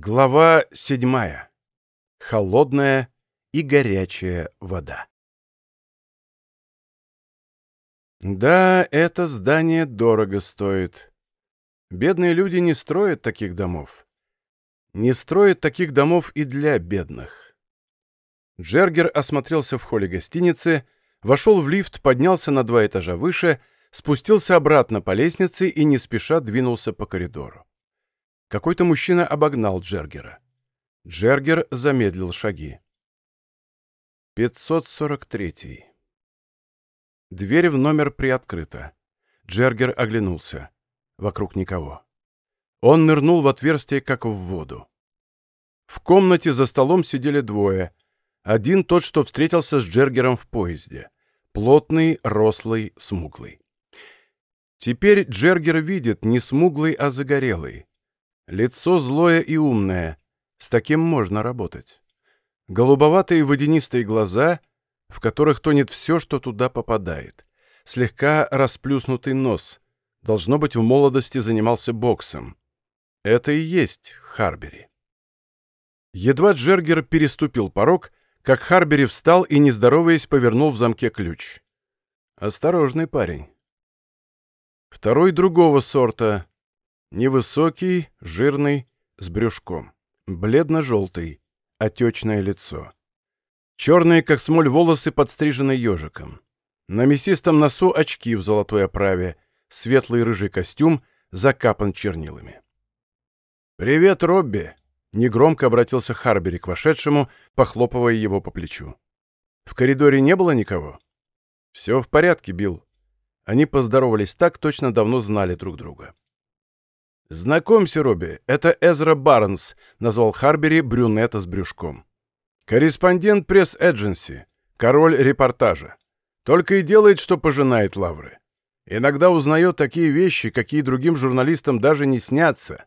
Глава седьмая. Холодная и горячая вода. Да, это здание дорого стоит. Бедные люди не строят таких домов. Не строят таких домов и для бедных. Джергер осмотрелся в холле гостиницы, вошел в лифт, поднялся на два этажа выше, спустился обратно по лестнице и не спеша двинулся по коридору. Какой-то мужчина обогнал Джергера. Джергер замедлил шаги. 543. Дверь в номер приоткрыта. Джергер оглянулся. Вокруг никого. Он нырнул в отверстие, как в воду. В комнате за столом сидели двое. Один тот, что встретился с Джергером в поезде. Плотный, рослый, смуглый. Теперь Джергер видит не смуглый, а загорелый. Лицо злое и умное. С таким можно работать. Голубоватые водянистые глаза, в которых тонет все, что туда попадает. Слегка расплюснутый нос. Должно быть, в молодости занимался боксом. Это и есть Харбери. Едва Джергер переступил порог, как Харбери встал и, не здороваясь, повернул в замке ключ. Осторожный парень. Второй другого сорта, Невысокий, жирный, с брюшком. Бледно-желтый, отечное лицо. Черные, как смоль, волосы подстрижены ежиком. На мясистом носу очки в золотой оправе, светлый рыжий костюм закапан чернилами. «Привет, Робби!» — негромко обратился Харбери к вошедшему, похлопывая его по плечу. «В коридоре не было никого?» «Все в порядке, Билл». Они поздоровались так, точно давно знали друг друга. «Знакомься, Робби, это Эзра Барнс», — назвал Харбери брюнета с брюшком. «Корреспондент пресс-эдженси, король репортажа. Только и делает, что пожинает лавры. Иногда узнает такие вещи, какие другим журналистам даже не снятся».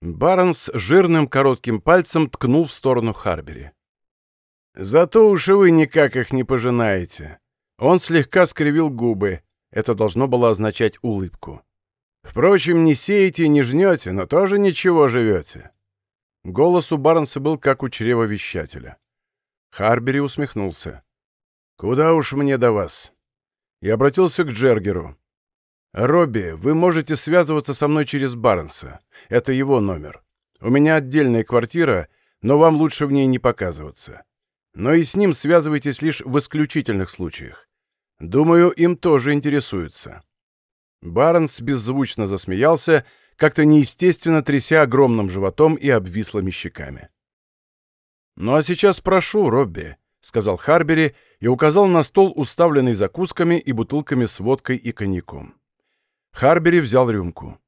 Барнс жирным коротким пальцем ткнул в сторону Харбери. «Зато уж и вы никак их не пожинаете». Он слегка скривил губы. Это должно было означать улыбку. Впрочем, не сеете, не жнете, но тоже ничего живете. Голос у Барнса был как у чревовещателя. Харбери усмехнулся. «Куда уж мне до вас?» И обратился к Джергеру. «Робби, вы можете связываться со мной через Барнса. Это его номер. У меня отдельная квартира, но вам лучше в ней не показываться. Но и с ним связывайтесь лишь в исключительных случаях. Думаю, им тоже интересуются». Барнс беззвучно засмеялся, как-то неестественно тряся огромным животом и обвислыми щеками. «Ну а сейчас прошу, Робби», — сказал Харбери и указал на стол, уставленный закусками и бутылками с водкой и коньяком. Харбери взял рюмку.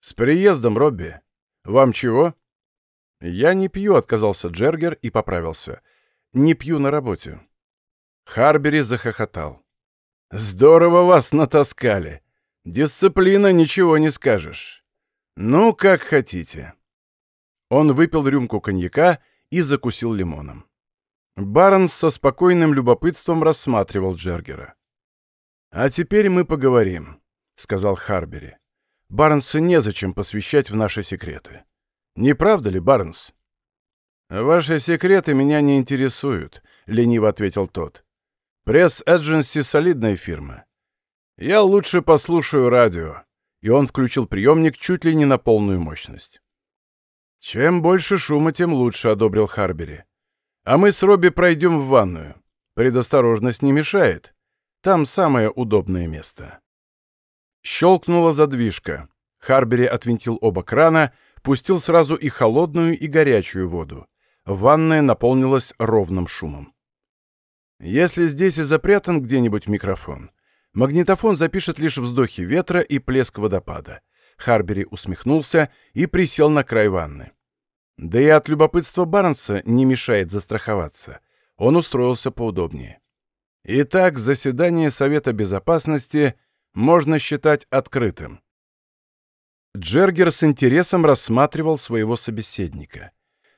«С приездом, Робби. Вам чего?» «Я не пью», — отказался Джергер и поправился. «Не пью на работе». Харбери захохотал. «Здорово вас натаскали. Дисциплина, ничего не скажешь. Ну, как хотите. Он выпил рюмку коньяка и закусил лимоном. Барнс со спокойным любопытством рассматривал Джергера. «А теперь мы поговорим», — сказал Харбери. «Барнса незачем посвящать в наши секреты. Не правда ли, Барнс?» «Ваши секреты меня не интересуют», — лениво ответил тот. «Пресс-эдженси — солидная фирма. «Я лучше послушаю радио», и он включил приемник чуть ли не на полную мощность. «Чем больше шума, тем лучше», — одобрил Харбери. «А мы с Робби пройдем в ванную. Предосторожность не мешает. Там самое удобное место». Щелкнула задвижка. Харбери отвинтил оба крана, пустил сразу и холодную, и горячую воду. Ванная наполнилась ровным шумом. «Если здесь и запрятан где-нибудь микрофон, Магнитофон запишет лишь вздохи ветра и плеск водопада. Харбери усмехнулся и присел на край ванны. Да и от любопытства Барнса не мешает застраховаться. Он устроился поудобнее. Итак, заседание Совета Безопасности можно считать открытым. Джергер с интересом рассматривал своего собеседника.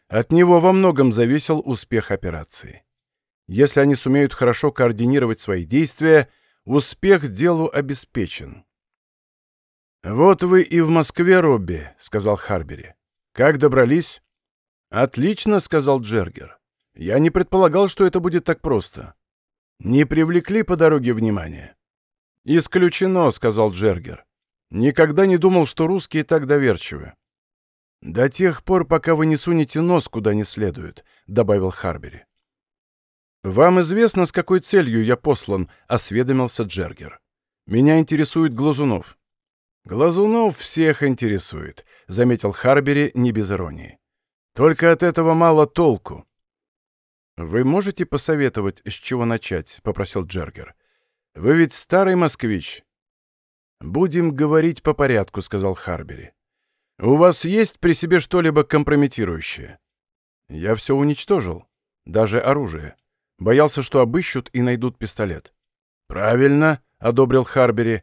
От него во многом зависел успех операции. Если они сумеют хорошо координировать свои действия – Успех делу обеспечен. «Вот вы и в Москве, Робби», — сказал Харбери. «Как добрались?» «Отлично», — сказал Джергер. «Я не предполагал, что это будет так просто». «Не привлекли по дороге внимания?» «Исключено», — сказал Джергер. «Никогда не думал, что русские так доверчивы». «До тех пор, пока вы не сунете нос куда не следует», — добавил Харбери. «Вам известно, с какой целью я послан?» — осведомился Джергер. «Меня интересует Глазунов». «Глазунов всех интересует», — заметил Харбери не без иронии. «Только от этого мало толку». «Вы можете посоветовать, с чего начать?» — попросил Джергер. «Вы ведь старый москвич». «Будем говорить по порядку», — сказал Харбери. «У вас есть при себе что-либо компрометирующее?» «Я все уничтожил. Даже оружие. Боялся, что обыщут и найдут пистолет. «Правильно», — одобрил Харбери.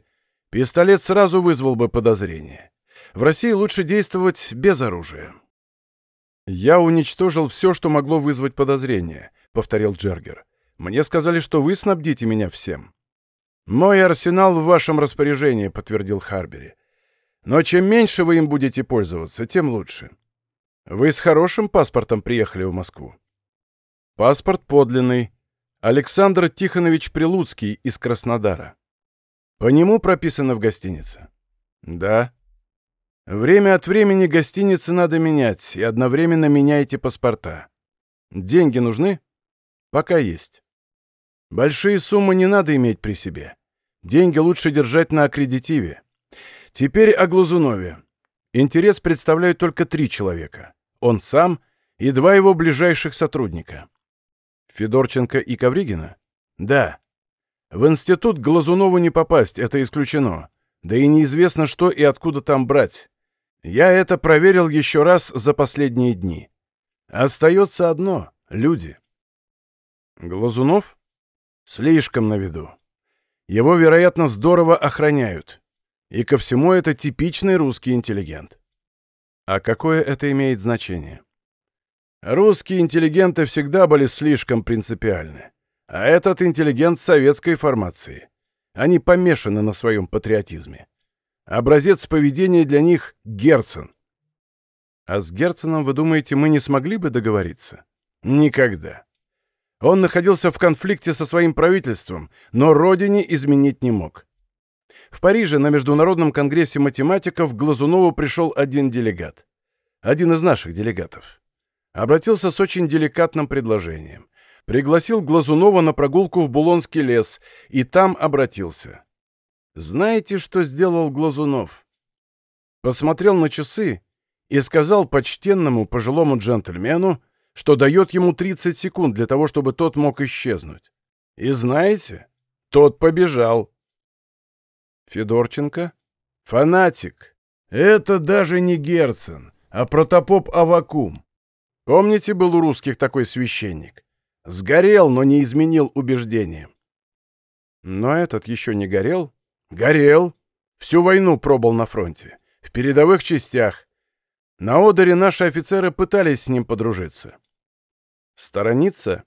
«Пистолет сразу вызвал бы подозрение. В России лучше действовать без оружия». «Я уничтожил все, что могло вызвать подозрение», — повторил Джергер. «Мне сказали, что вы снабдите меня всем». «Мой арсенал в вашем распоряжении», — подтвердил Харбери. «Но чем меньше вы им будете пользоваться, тем лучше. Вы с хорошим паспортом приехали в Москву?» Паспорт подлинный. Александр Тихонович Прилуцкий из Краснодара. По нему прописано в гостинице? Да. Время от времени гостиницы надо менять, и одновременно меняйте паспорта. Деньги нужны? Пока есть. Большие суммы не надо иметь при себе. Деньги лучше держать на аккредитиве. Теперь о Глазунове. Интерес представляют только три человека. Он сам и два его ближайших сотрудника. Федорченко и Ковригина? Да. В институт Глазунову не попасть, это исключено. Да и неизвестно, что и откуда там брать. Я это проверил еще раз за последние дни. Остается одно — люди. Глазунов? Слишком на виду. Его, вероятно, здорово охраняют. И ко всему это типичный русский интеллигент. А какое это имеет значение? Русские интеллигенты всегда были слишком принципиальны. А этот интеллигент советской формации. Они помешаны на своем патриотизме. Образец поведения для них — Герцен. А с Герценом, вы думаете, мы не смогли бы договориться? Никогда. Он находился в конфликте со своим правительством, но родине изменить не мог. В Париже на Международном конгрессе математиков к Глазунову пришел один делегат. Один из наших делегатов обратился с очень деликатным предложением. Пригласил Глазунова на прогулку в Булонский лес, и там обратился. Знаете, что сделал Глазунов? Посмотрел на часы и сказал почтенному пожилому джентльмену, что дает ему 30 секунд для того, чтобы тот мог исчезнуть. И знаете, тот побежал. Федорченко? Фанатик. Это даже не Герцен, а протопоп Авакум. Помните, был у русских такой священник? Сгорел, но не изменил убеждения. Но этот еще не горел? Горел. Всю войну пробыл на фронте. В передовых частях. На Одере наши офицеры пытались с ним подружиться. Сторониться?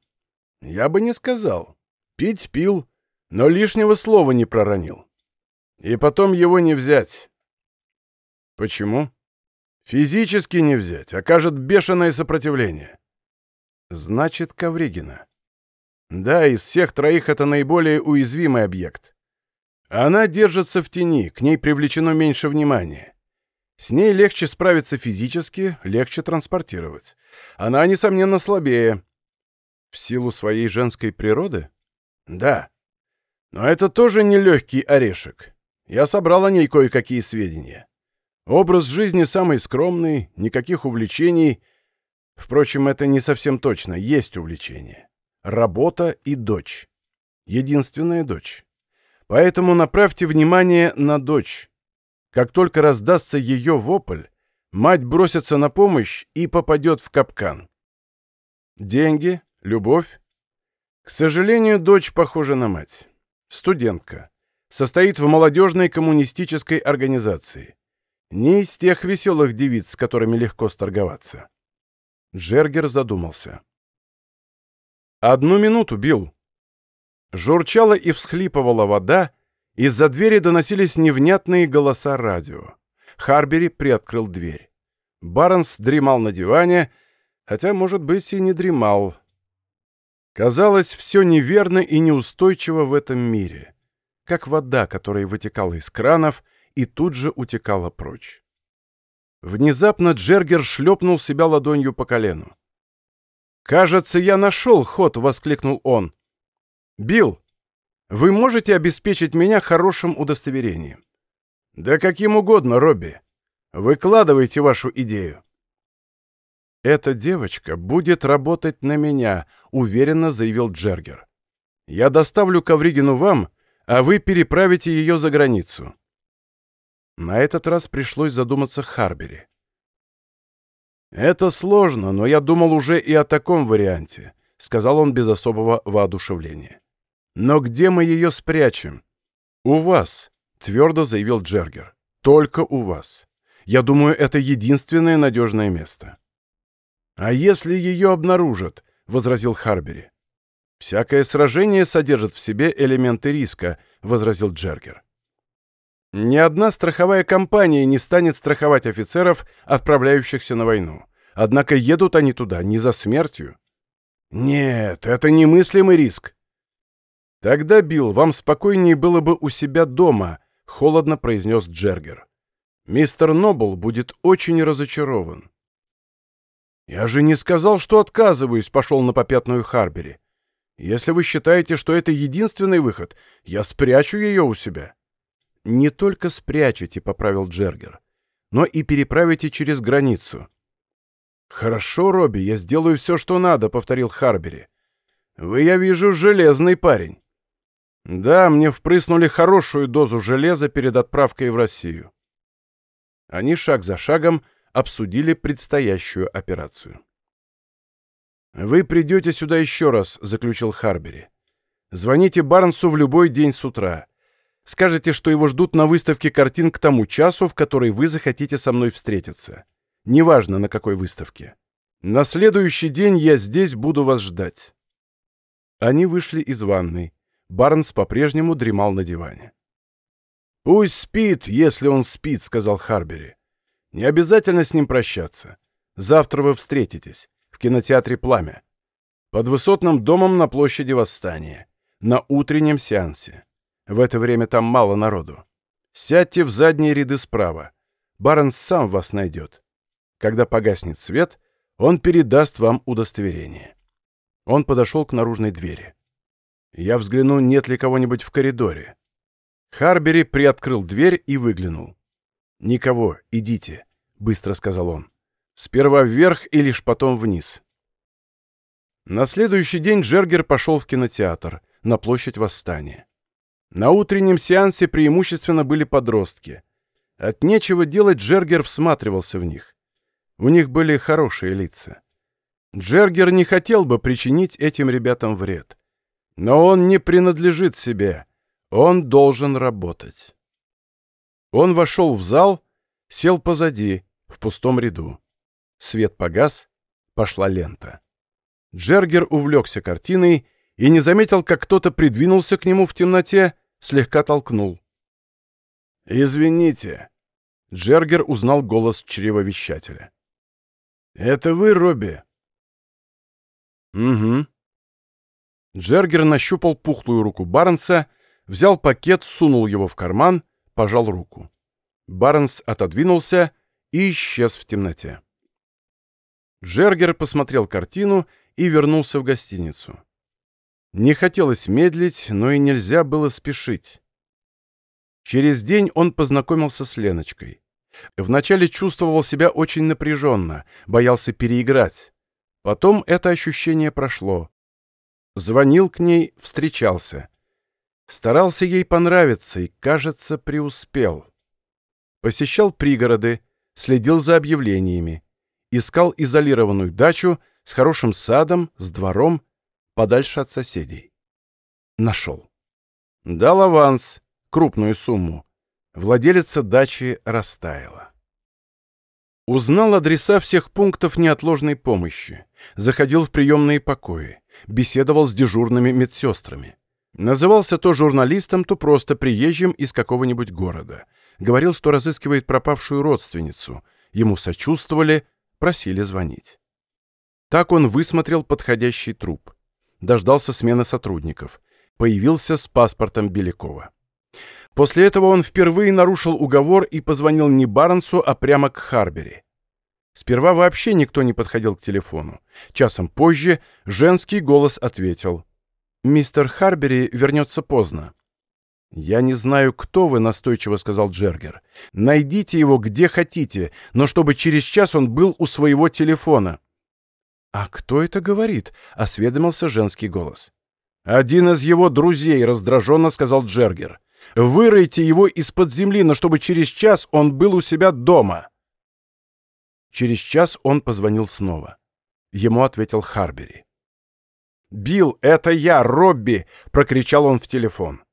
Я бы не сказал. Пить пил, но лишнего слова не проронил. И потом его не взять. Почему? Физически не взять, окажет бешеное сопротивление. Значит, Ковригина. Да, из всех троих это наиболее уязвимый объект. Она держится в тени, к ней привлечено меньше внимания. С ней легче справиться физически, легче транспортировать. Она, несомненно, слабее. В силу своей женской природы? Да. Но это тоже не легкий орешек. Я собрал о ней кое-какие сведения. Образ жизни самый скромный, никаких увлечений. Впрочем, это не совсем точно, есть увлечение. Работа и дочь. Единственная дочь. Поэтому направьте внимание на дочь. Как только раздастся ее вопль, мать бросится на помощь и попадет в капкан. Деньги, любовь. К сожалению, дочь похожа на мать. Студентка. Состоит в молодежной коммунистической организации. Не из тех веселых девиц, с которыми легко сторговаться. Джергер задумался. «Одну минуту, Билл!» Журчала и всхлипывала вода, из-за двери доносились невнятные голоса радио. Харбери приоткрыл дверь. Барнс дремал на диване, хотя, может быть, и не дремал. Казалось, все неверно и неустойчиво в этом мире, как вода, которая вытекала из кранов и тут же утекала прочь. Внезапно Джергер шлепнул себя ладонью по колену. «Кажется, я нашел ход!» — воскликнул он. «Билл, вы можете обеспечить меня хорошим удостоверением?» «Да каким угодно, Робби. Выкладывайте вашу идею». «Эта девочка будет работать на меня», — уверенно заявил Джергер. «Я доставлю Ковригину вам, а вы переправите ее за границу. На этот раз пришлось задуматься Харбери. «Это сложно, но я думал уже и о таком варианте», — сказал он без особого воодушевления. «Но где мы ее спрячем?» «У вас», — твердо заявил Джергер. «Только у вас. Я думаю, это единственное надежное место». «А если ее обнаружат?» — возразил Харбери. «Всякое сражение содержит в себе элементы риска», — возразил Джергер. Ни одна страховая компания не станет страховать офицеров, отправляющихся на войну. Однако едут они туда не за смертью. Нет, это немыслимый риск. Тогда, Билл, вам спокойнее было бы у себя дома, холодно произнес Джергер. Мистер Нобл будет очень разочарован. Я же не сказал, что отказываюсь, пошел на попятную Харбери. Если вы считаете, что это единственный выход, я спрячу ее у себя не только спрячете, — поправил Джергер, — но и переправите через границу. «Хорошо, Робби, я сделаю все, что надо», — повторил Харбери. «Вы, я вижу, железный парень». «Да, мне впрыснули хорошую дозу железа перед отправкой в Россию». Они шаг за шагом обсудили предстоящую операцию. «Вы придете сюда еще раз», — заключил Харбери. «Звоните Барнсу в любой день с утра. Скажете, что его ждут на выставке картин к тому часу, в который вы захотите со мной встретиться. Неважно, на какой выставке. На следующий день я здесь буду вас ждать». Они вышли из ванной. Барнс по-прежнему дремал на диване. «Пусть спит, если он спит», — сказал Харбери. «Не обязательно с ним прощаться. Завтра вы встретитесь. В кинотеатре «Пламя». Под высотным домом на площади Восстания. На утреннем сеансе. В это время там мало народу. Сядьте в задние ряды справа. Барнс сам вас найдет. Когда погаснет свет, он передаст вам удостоверение. Он подошел к наружной двери. Я взгляну, нет ли кого-нибудь в коридоре. Харбери приоткрыл дверь и выглянул. «Никого, идите», — быстро сказал он. «Сперва вверх и лишь потом вниз». На следующий день Джергер пошел в кинотеатр, на площадь Восстания. На утреннем сеансе преимущественно были подростки. От нечего делать Джергер всматривался в них. У них были хорошие лица. Джергер не хотел бы причинить этим ребятам вред. Но он не принадлежит себе. Он должен работать. Он вошел в зал, сел позади, в пустом ряду. Свет погас, пошла лента. Джергер увлекся картиной и не заметил, как кто-то придвинулся к нему в темноте слегка толкнул. «Извините». Джергер узнал голос чревовещателя. «Это вы, Робби?» «Угу». Джергер нащупал пухлую руку Барнса, взял пакет, сунул его в карман, пожал руку. Барнс отодвинулся и исчез в темноте. Джергер посмотрел картину и вернулся в гостиницу. Не хотелось медлить, но и нельзя было спешить. Через день он познакомился с Леночкой. Вначале чувствовал себя очень напряженно, боялся переиграть. Потом это ощущение прошло. Звонил к ней, встречался. Старался ей понравиться и, кажется, преуспел. Посещал пригороды, следил за объявлениями. Искал изолированную дачу с хорошим садом, с двором, подальше от соседей. Нашел. Дал аванс, крупную сумму. Владелица дачи растаяла. Узнал адреса всех пунктов неотложной помощи. Заходил в приемные покои. Беседовал с дежурными медсестрами. Назывался то журналистом, то просто приезжим из какого-нибудь города. Говорил, что разыскивает пропавшую родственницу. ему сочувствовали, просили звонить. Так он высмотрел подходящий труп. Дождался смены сотрудников. Появился с паспортом Белякова. После этого он впервые нарушил уговор и позвонил не Барнсу, а прямо к Харбери. Сперва вообще никто не подходил к телефону. Часом позже женский голос ответил. «Мистер Харбери вернется поздно». «Я не знаю, кто вы», — настойчиво сказал Джергер. «Найдите его где хотите, но чтобы через час он был у своего телефона». «А кто это говорит?» — осведомился женский голос. «Один из его друзей», — раздраженно сказал Джергер. «Выройте его из-под земли, но чтобы через час он был у себя дома». Через час он позвонил снова. Ему ответил Харбери. «Билл, это я, Робби!» — прокричал он в телефон.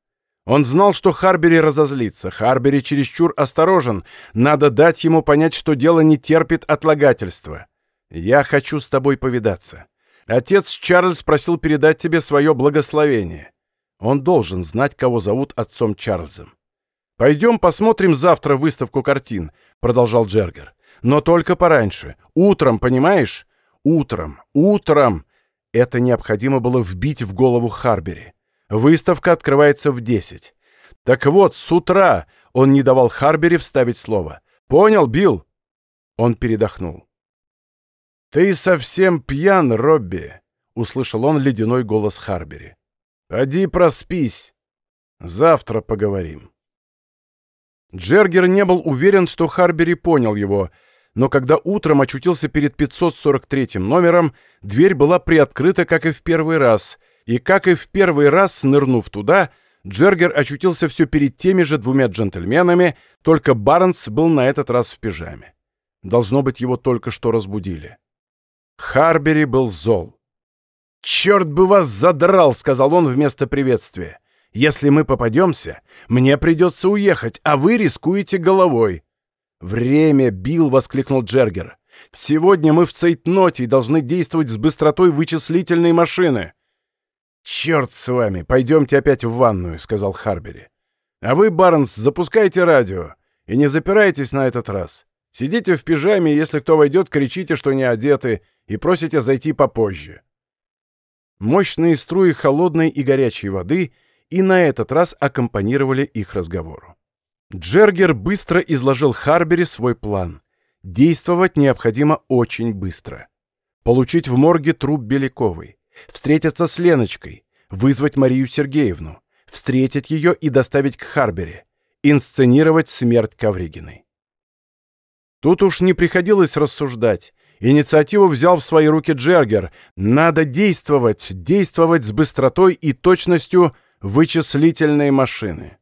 Он знал, что Харбери разозлится. Харбери чересчур осторожен. Надо дать ему понять, что дело не терпит отлагательства. «Я хочу с тобой повидаться. Отец Чарльз просил передать тебе свое благословение. Он должен знать, кого зовут отцом Чарльзом. «Пойдем посмотрим завтра выставку картин», — продолжал Джергер. «Но только пораньше. Утром, понимаешь? Утром. Утром!» Это необходимо было вбить в голову Харбери. Выставка открывается в десять. Так вот, с утра он не давал Харбери вставить слово. «Понял, Билл?» Он передохнул. «Ты совсем пьян, Робби!» — услышал он ледяной голос Харбери. «Поди проспись. Завтра поговорим». Джергер не был уверен, что Харбери понял его, но когда утром очутился перед 543 номером, дверь была приоткрыта, как и в первый раз, и, как и в первый раз, нырнув туда, Джергер очутился все перед теми же двумя джентльменами, только Барнс был на этот раз в пижаме. Должно быть, его только что разбудили. Харбери был зол. «Черт бы вас задрал!» — сказал он вместо приветствия. «Если мы попадемся, мне придется уехать, а вы рискуете головой». «Время, Билл!» — воскликнул Джергер. «Сегодня мы в Цейтноте и должны действовать с быстротой вычислительной машины». «Черт с вами! Пойдемте опять в ванную», — сказал Харбери. «А вы, Барнс, запускайте радио и не запирайтесь на этот раз. Сидите в пижаме, если кто войдет, кричите, что не одеты, и просите зайти попозже. Мощные струи холодной и горячей воды и на этот раз аккомпанировали их разговору. Джергер быстро изложил Харбери свой план. Действовать необходимо очень быстро. Получить в морге труп Беляковой, встретиться с Леночкой, вызвать Марию Сергеевну, встретить ее и доставить к Харбери, инсценировать смерть Ковригиной. Тут уж не приходилось рассуждать. Инициативу взял в свои руки Джергер. Надо действовать, действовать с быстротой и точностью вычислительной машины.